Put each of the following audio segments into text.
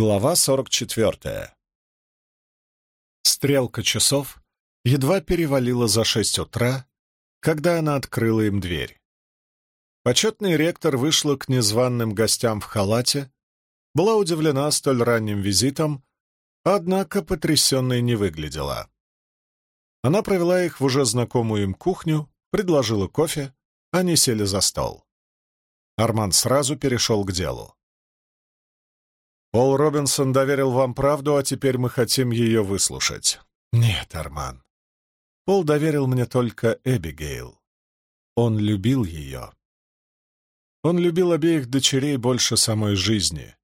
Глава 44. Стрелка часов едва перевалила за шесть утра, когда она открыла им дверь. Почетный ректор вышла к незваным гостям в халате, была удивлена столь ранним визитом, однако потрясенной не выглядела. Она провела их в уже знакомую им кухню, предложила кофе, они сели за стол. Арман сразу перешел к делу. Пол Робинсон доверил вам правду, а теперь мы хотим ее выслушать. Нет, Арман. Пол доверил мне только Эбигейл. Он любил ее. Он любил обеих дочерей больше самой жизни.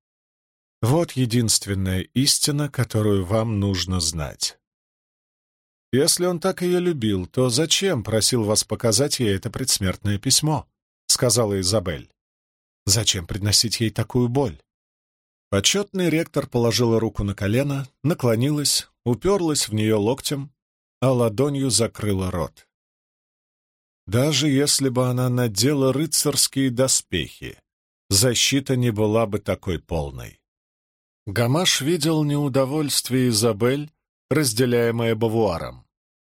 Вот единственная истина, которую вам нужно знать. Если он так ее любил, то зачем просил вас показать ей это предсмертное письмо? — сказала Изабель. Зачем приносить ей такую боль? Почетный ректор положила руку на колено, наклонилась, уперлась в нее локтем, а ладонью закрыла рот. Даже если бы она надела рыцарские доспехи, защита не была бы такой полной. Гамаш видел неудовольствие Изабель, разделяемое Бавуаром.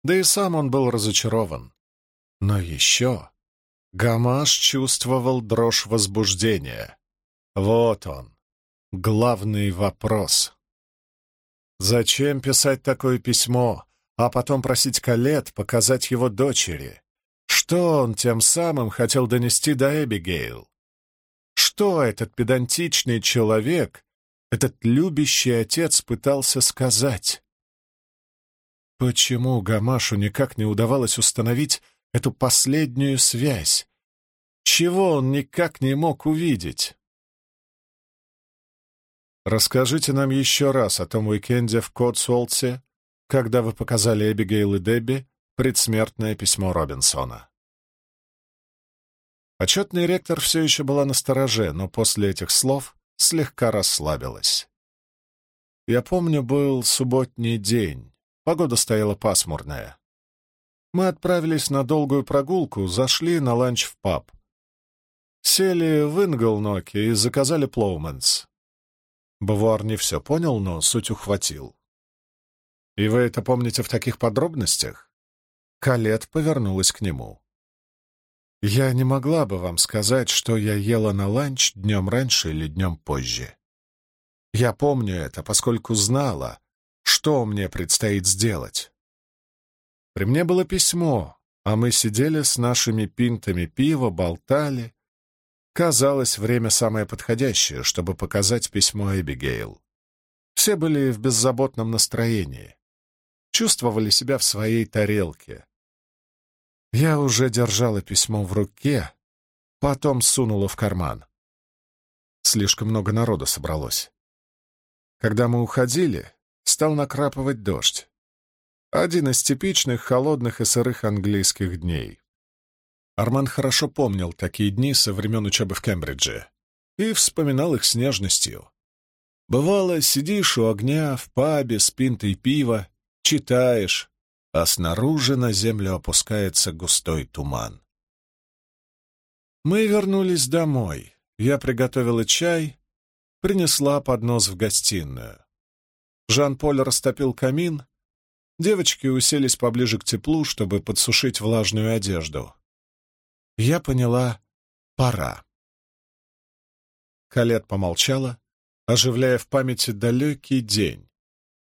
Да и сам он был разочарован. Но еще Гамаш чувствовал дрожь возбуждения. Вот он, главный вопрос. Зачем писать такое письмо, а потом просить Калет показать его дочери? Что он тем самым хотел донести до Эбигейл? Что этот педантичный человек, этот любящий отец пытался сказать? Почему Гамашу никак не удавалось установить эту последнюю связь? Чего он никак не мог увидеть? Расскажите нам еще раз о том уикенде в Котсуолтсе, когда вы показали Эбигейл и Дебби предсмертное письмо Робинсона. Отчетный ректор все еще была на стороже, но после этих слов слегка расслабилась. Я помню, был субботний день, погода стояла пасмурная. Мы отправились на долгую прогулку, зашли на ланч в паб. Сели в inglenook -е и заказали ploughman's. Бавуар не все понял, но суть ухватил. «И вы это помните в таких подробностях?» Калет повернулась к нему. «Я не могла бы вам сказать, что я ела на ланч днем раньше или днем позже. Я помню это, поскольку знала, что мне предстоит сделать. При мне было письмо, а мы сидели с нашими пинтами пива, болтали, Казалось, время самое подходящее, чтобы показать письмо Эбигейл. Все были в беззаботном настроении, чувствовали себя в своей тарелке. Я уже держала письмо в руке, потом сунула в карман. Слишком много народа собралось. Когда мы уходили, стал накрапывать дождь. Один из типичных холодных и сырых английских дней. Арман хорошо помнил такие дни со времен учебы в Кембридже и вспоминал их с нежностью. Бывало, сидишь у огня в пабе с пинтой пива, читаешь, а снаружи на землю опускается густой туман. Мы вернулись домой. Я приготовила чай, принесла поднос в гостиную. Жан-Поль растопил камин, девочки уселись поближе к теплу, чтобы подсушить влажную одежду я поняла — пора. Калет помолчала, оживляя в памяти далекий день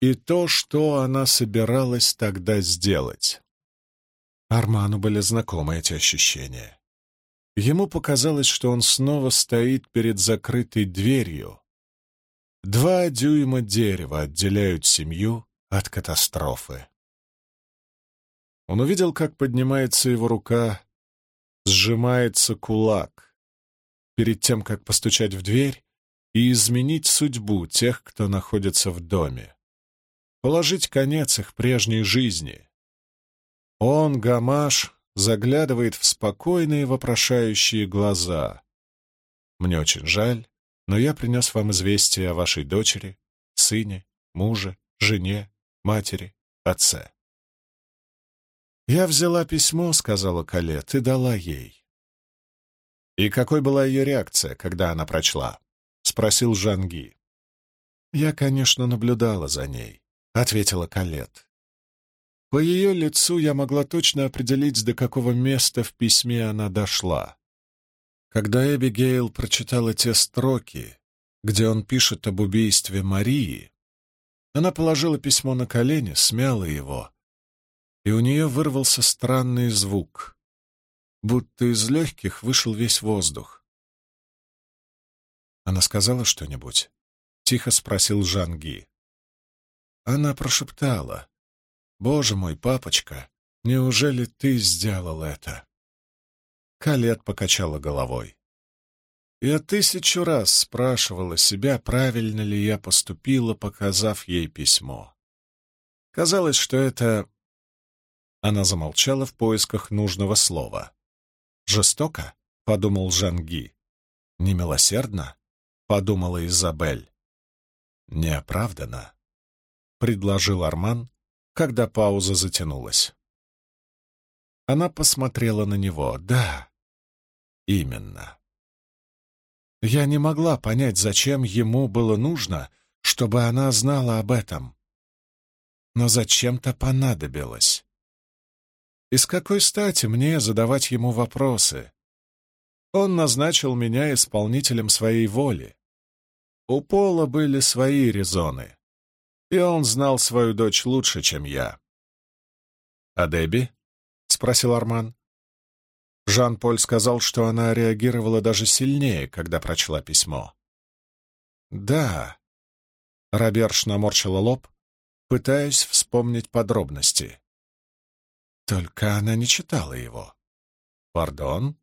и то, что она собиралась тогда сделать. Арману были знакомы эти ощущения. Ему показалось, что он снова стоит перед закрытой дверью. Два дюйма дерева отделяют семью от катастрофы. Он увидел, как поднимается его рука сжимается кулак перед тем, как постучать в дверь и изменить судьбу тех, кто находится в доме, положить конец их прежней жизни. Он, Гамаш, заглядывает в спокойные вопрошающие глаза. «Мне очень жаль, но я принес вам известие о вашей дочери, сыне, муже, жене, матери, отце. «Я взяла письмо», — сказала Калет, — «и дала ей». «И какой была ее реакция, когда она прочла?» — спросил Жанги. «Я, конечно, наблюдала за ней», — ответила Калет. По ее лицу я могла точно определить, до какого места в письме она дошла. Когда Эбигейл прочитала те строки, где он пишет об убийстве Марии, она положила письмо на колени, смяла его, и у нее вырвался странный звук, будто из легких вышел весь воздух. Она сказала что-нибудь? — тихо спросил Жанги. Она прошептала. «Боже мой, папочка, неужели ты сделал это?» Калет покачала головой. Я тысячу раз спрашивала себя, правильно ли я поступила, показав ей письмо. Казалось, что это... Она замолчала в поисках нужного слова. «Жестоко?» — подумал Жанги. «Немилосердно?» — подумала Изабель. «Неоправданно», — предложил Арман, когда пауза затянулась. Она посмотрела на него. «Да, именно». Я не могла понять, зачем ему было нужно, чтобы она знала об этом. Но зачем-то понадобилось. И с какой стати мне задавать ему вопросы? Он назначил меня исполнителем своей воли. У Пола были свои резоны, и он знал свою дочь лучше, чем я. «А Дебби?» — спросил Арман. Жан-Поль сказал, что она реагировала даже сильнее, когда прочла письмо. «Да», — Роберш наморщила лоб, пытаясь вспомнить подробности. Только она не читала его. «Пардон?»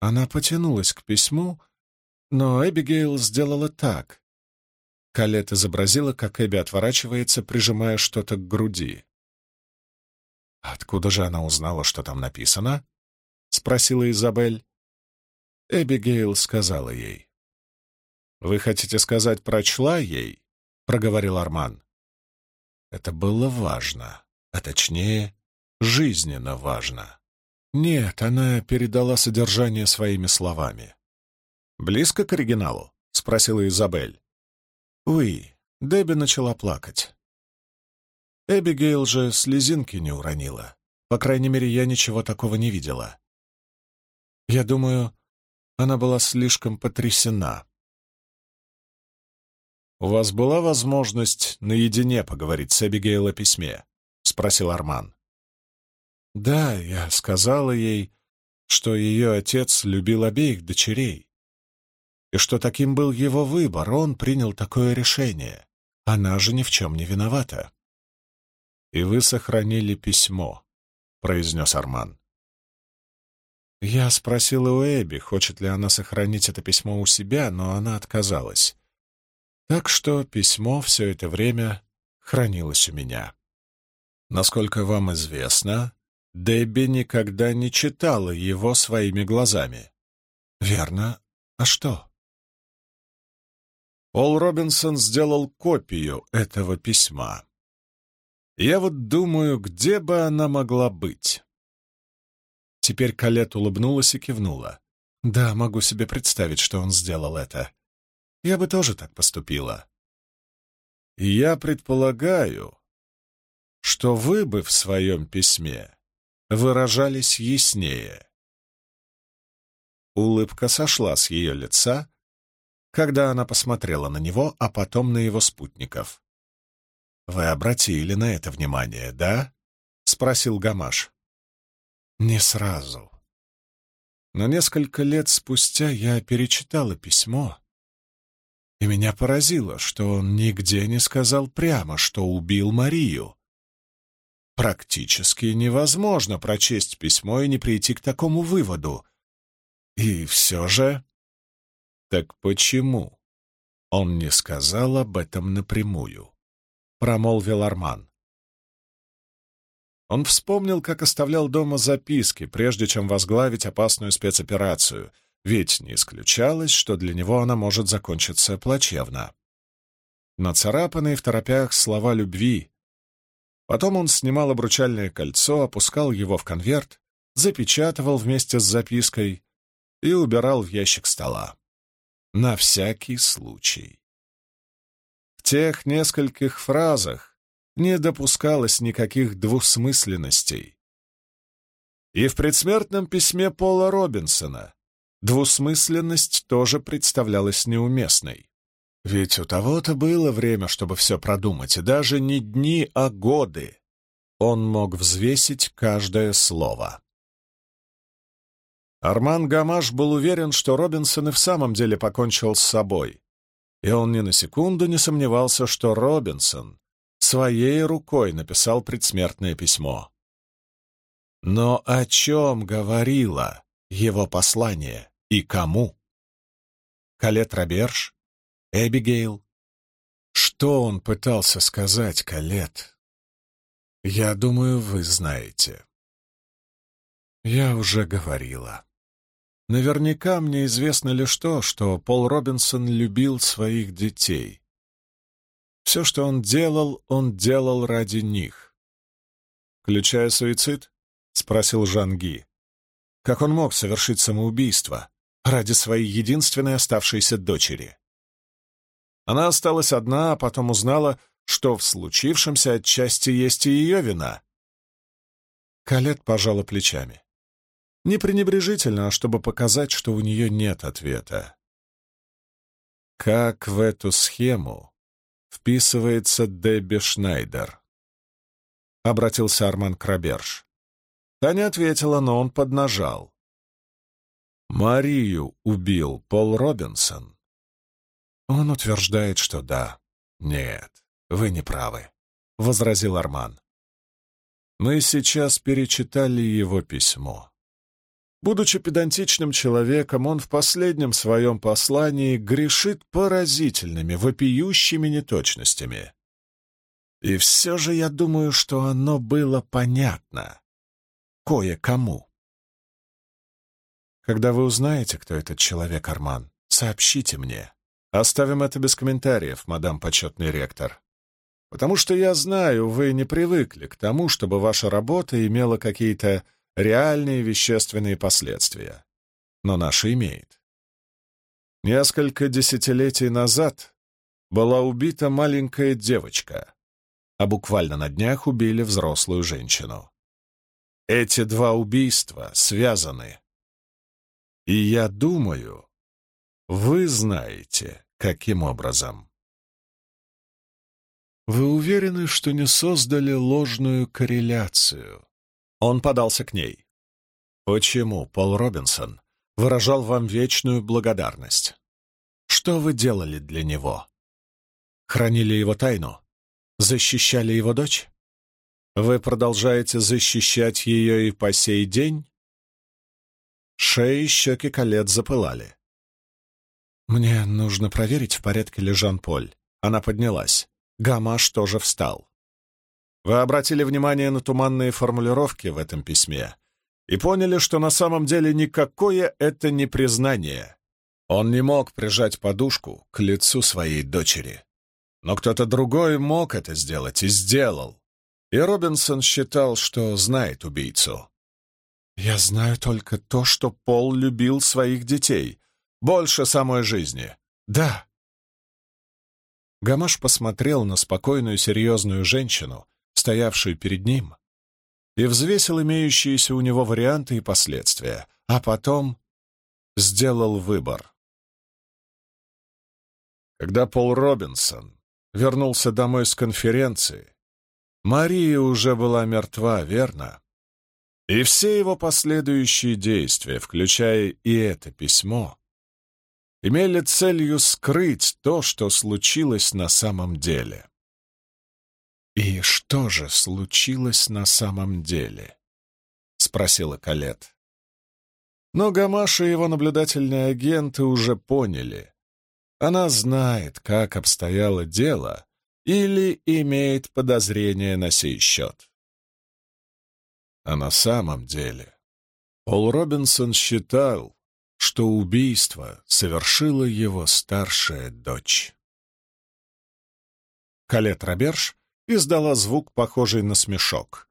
Она потянулась к письму, но Эбигейл сделала так. Калет изобразила, как Эбби отворачивается, прижимая что-то к груди. «Откуда же она узнала, что там написано?» — спросила Изабель. Эбигейл сказала ей. «Вы хотите сказать, прочла ей?» — проговорил Арман. Это было важно, а точнее, жизненно важно. Нет, она передала содержание своими словами. «Близко к оригиналу?» — спросила Изабель. «Уи». Дебби начала плакать. Эбигейл же слезинки не уронила. По крайней мере, я ничего такого не видела. Я думаю, она была слишком потрясена. «У вас была возможность наедине поговорить с Эбигейл о письме?» — спросил Арман. «Да, я сказала ей, что ее отец любил обеих дочерей, и что таким был его выбор, он принял такое решение. Она же ни в чем не виновата. «И вы сохранили письмо», — произнес Арман. Я спросила у Эбби, хочет ли она сохранить это письмо у себя, но она отказалась. Так что письмо все это время хранилось у меня. Насколько вам известно, Дебби никогда не читала его своими глазами. Верно. А что? Пол Робинсон сделал копию этого письма. Я вот думаю, где бы она могла быть. Теперь Калет улыбнулась и кивнула. Да, могу себе представить, что он сделал это. Я бы тоже так поступила. Я предполагаю, что вы бы в своем письме выражались яснее. Улыбка сошла с ее лица, когда она посмотрела на него, а потом на его спутников. «Вы обратили на это внимание, да?» — спросил Гамаш. «Не сразу. Но несколько лет спустя я перечитала письмо, и меня поразило, что он нигде не сказал прямо, что убил Марию. Практически невозможно прочесть письмо и не прийти к такому выводу. И все же так почему он не сказал об этом напрямую? Промолвил Арман. Он вспомнил, как оставлял дома записки, прежде чем возглавить опасную спецоперацию, ведь не исключалось, что для него она может закончиться плачевно. Нацарапанные в торопях слова любви. Потом он снимал обручальное кольцо, опускал его в конверт, запечатывал вместе с запиской и убирал в ящик стола. На всякий случай. тех нескольких фразах не допускалось никаких двусмысленностей. И в предсмертном письме Пола Робинсона двусмысленность тоже представлялась неуместной. Ведь у того-то было время, чтобы все продумать, и даже не дни, а годы. Он мог взвесить каждое слово. Арман Гамаш был уверен, что Робинсон и в самом деле покончил с собой, и он ни на секунду не сомневался, что Робинсон своей рукой написал предсмертное письмо. Но о чем говорило его послание и кому? Калет Роберж? Эбигейл? Что он пытался сказать, Калет? Я думаю, вы знаете. Я уже говорила. Наверняка мне известно лишь то, что Пол Робинсон любил своих детей. Все, что он делал, он делал ради них. «Включая суицид?» — спросил Жан Ги. «Как он мог совершить самоубийство ради своей единственной оставшейся дочери?» Она осталась одна, а потом узнала, что в случившемся отчасти есть и ее вина. Калет пожала плечами. Не пренебрежительно, а чтобы показать, что у нее нет ответа. Как в эту схему вписывается Дебби Шнайдер? Обратился Арман Краберж. Та не ответила, но он поднажал. Марию убил Пол Робинсон. Он утверждает, что да. Нет, вы не правы, — возразил Арман. Мы сейчас перечитали его письмо. Будучи педантичным человеком, он в последнем своем послании грешит поразительными, вопиющими неточностями. И все же я думаю, что оно было понятно. Кое-кому. Когда вы узнаете, кто этот человек, Арман, сообщите мне. Оставим это без комментариев, мадам почетный ректор. Потому что я знаю, вы не привыкли к тому, чтобы ваша работа имела какие-то реальные вещественные последствия. Но наша имеет. Несколько десятилетий назад была убита маленькая девочка, а буквально на днях убили взрослую женщину. Эти два убийства связаны. И я думаю, вы знаете, каким образом. Вы уверены, что не создали ложную корреляцию? Он подался к ней. «Почему Пол Робинсон выражал вам вечную благодарность? Что вы делали для него? Хранили его тайну? Защищали его дочь? Вы продолжаете защищать ее и по сей день?» Шеи и щеки колец запылали. «Мне нужно проверить, в порядке ли Жан-Поль». Она поднялась. Гамаш тоже встал. Вы обратили внимание на туманные формулировки в этом письме и поняли, что на самом деле никакое это не признание. Он не мог прижать подушку к лицу своей дочери. Но кто-то другой мог это сделать и сделал. И Робинсон считал, что знает убийцу. «Я знаю только то, что Пол любил своих детей. Больше самой жизни. Да». Гамаш посмотрел на спокойную серьезную женщину, стоявшую перед ним, и взвесил имеющиеся у него варианты и последствия, а потом сделал выбор. Когда Пол Робинсон вернулся домой с конференции, Мария уже была мертва, верно? И все его последующие действия, включая и это письмо, имели целью скрыть то, что случилось на самом деле. «И что же случилось на самом деле?» — спросила Калет. Но Гамаша и его наблюдательные агенты уже поняли. Она знает, как обстояло дело, или имеет подозрение на сей счет. А на самом деле Пол Робинсон считал, что убийство совершила его старшая дочь. Калет Роберж издала звук, похожий на смешок.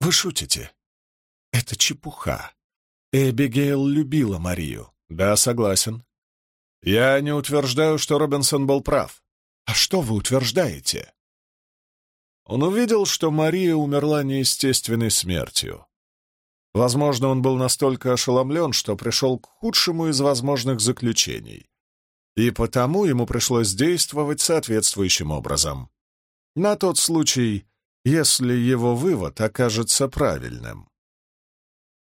«Вы шутите?» «Это чепуха. Эбигейл любила Марию». «Да, согласен. Я не утверждаю, что Робинсон был прав. «А что вы утверждаете?» Он увидел, что Мария умерла неестественной смертью. Возможно, он был настолько ошеломлен, что пришел к худшему из возможных заключений, и потому ему пришлось действовать соответствующим образом. На тот случай, если его вывод окажется правильным.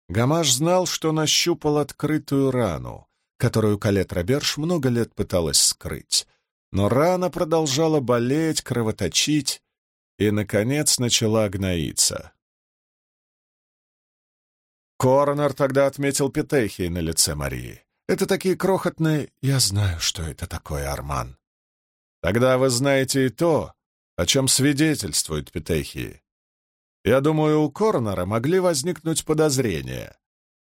Гамаш знал, что нащупал открытую рану, которую Калет Роберж много лет пыталась скрыть, но рана продолжала болеть, кровоточить и, наконец, начала гноиться. Коронер тогда отметил петехии на лице Марии. Это такие крохотные... Я знаю, что это такое, Арман. Тогда вы знаете и то, о чем свидетельствуют петехии. Я думаю, у Коронера могли возникнуть подозрения.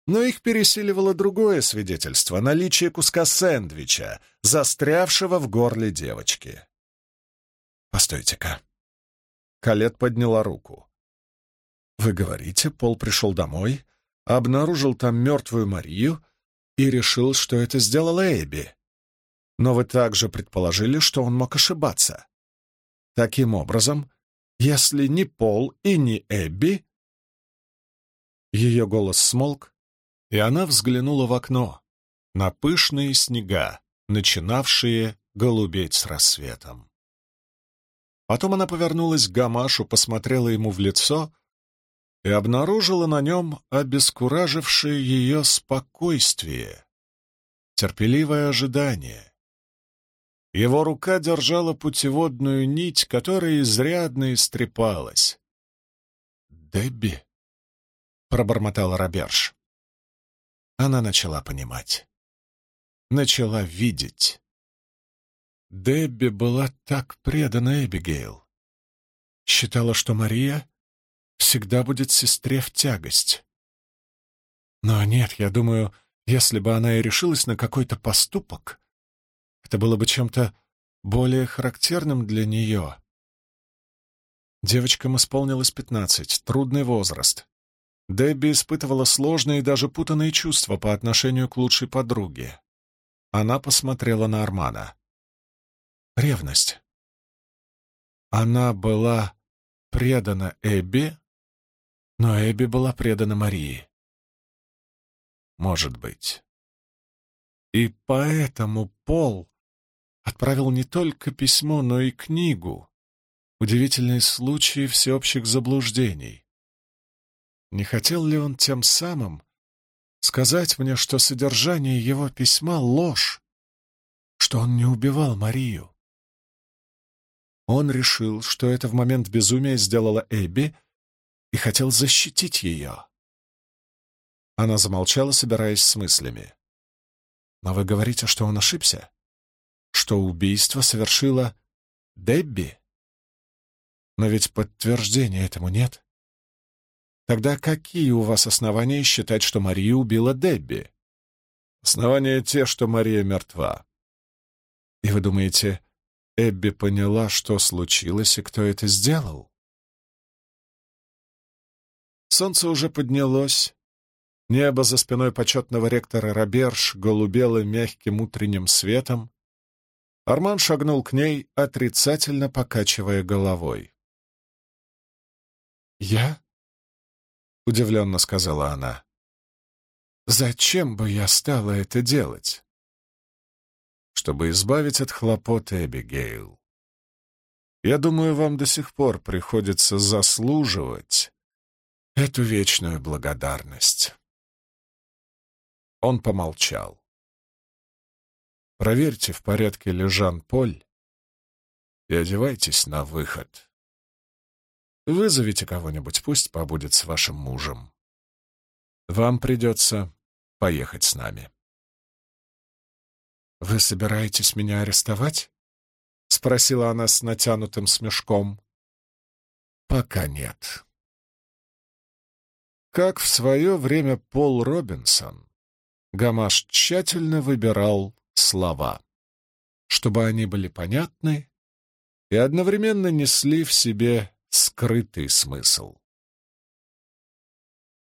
Но их пересиливало другое свидетельство — наличие куска сэндвича, застрявшего в горле девочки. «Постойте-ка». Калет подняла руку. «Вы говорите, Пол пришел домой, обнаружил там мертвую Марию и решил, что это сделала Эбби. Но вы также предположили, что он мог ошибаться. Таким образом, если не Пол и не Эбби...» Ее голос смолк, и она взглянула в окно на пышные снега, начинавшие голубеть с рассветом. Потом она повернулась к Гамашу, посмотрела ему в лицо и обнаружила на нем обескуражившее ее спокойствие, терпеливое ожидание. Его рука держала путеводную нить, которая изрядно истрепалась. «Дебби?» — пробормотала Роберж. Она начала понимать. Начала видеть. Дебби была так предана Эбигейл. Считала, что Мария всегда будет сестре в тягость. Но нет, я думаю, если бы она и решилась на какой-то поступок, это было бы чем-то более характерным для нее. Девочкам исполнилось пятнадцать, трудный возраст. Дебби испытывала сложные и даже путанные чувства по отношению к лучшей подруге. Она посмотрела на Армана. Ревность. Она была предана Эбби, но Эбби была предана Марии. Может быть. И поэтому Пол отправил не только письмо, но и книгу «Удивительные случаи всеобщих заблуждений». Не хотел ли он тем самым сказать мне, что содержание его письма — ложь, что он не убивал Марию? Он решил, что это в момент безумия сделала Эбби, и хотел защитить ее. Она замолчала, собираясь с мыслями. «Но вы говорите, что он ошибся? Что убийство совершила Дебби? Но ведь подтверждения этому нет. Тогда какие у вас основания считать, что Мария убила Дебби? Основания те, что Мария мертва. И вы думаете, Эбби поняла, что случилось и кто это сделал? Солнце уже поднялось. Небо за спиной почетного ректора Роберж голубело мягким утренним светом. Арман шагнул к ней, отрицательно покачивая головой. «Я?» — удивленно сказала она. «Зачем бы я стала это делать?» «Чтобы избавить от хлопот Эбигейл. Я думаю, вам до сих пор приходится заслуживать эту вечную благодарность». Он помолчал. «Проверьте, в порядке ли Жан-Поль, и одевайтесь на выход». Вызовите кого-нибудь, пусть побудет с вашим мужем. Вам придется поехать с нами. «Вы собираетесь меня арестовать?» — спросила она с натянутым смешком. «Пока нет». Как в свое время Пол Робинсон, Гамаш тщательно выбирал слова, чтобы они были понятны и одновременно несли в себе скрытый смысл.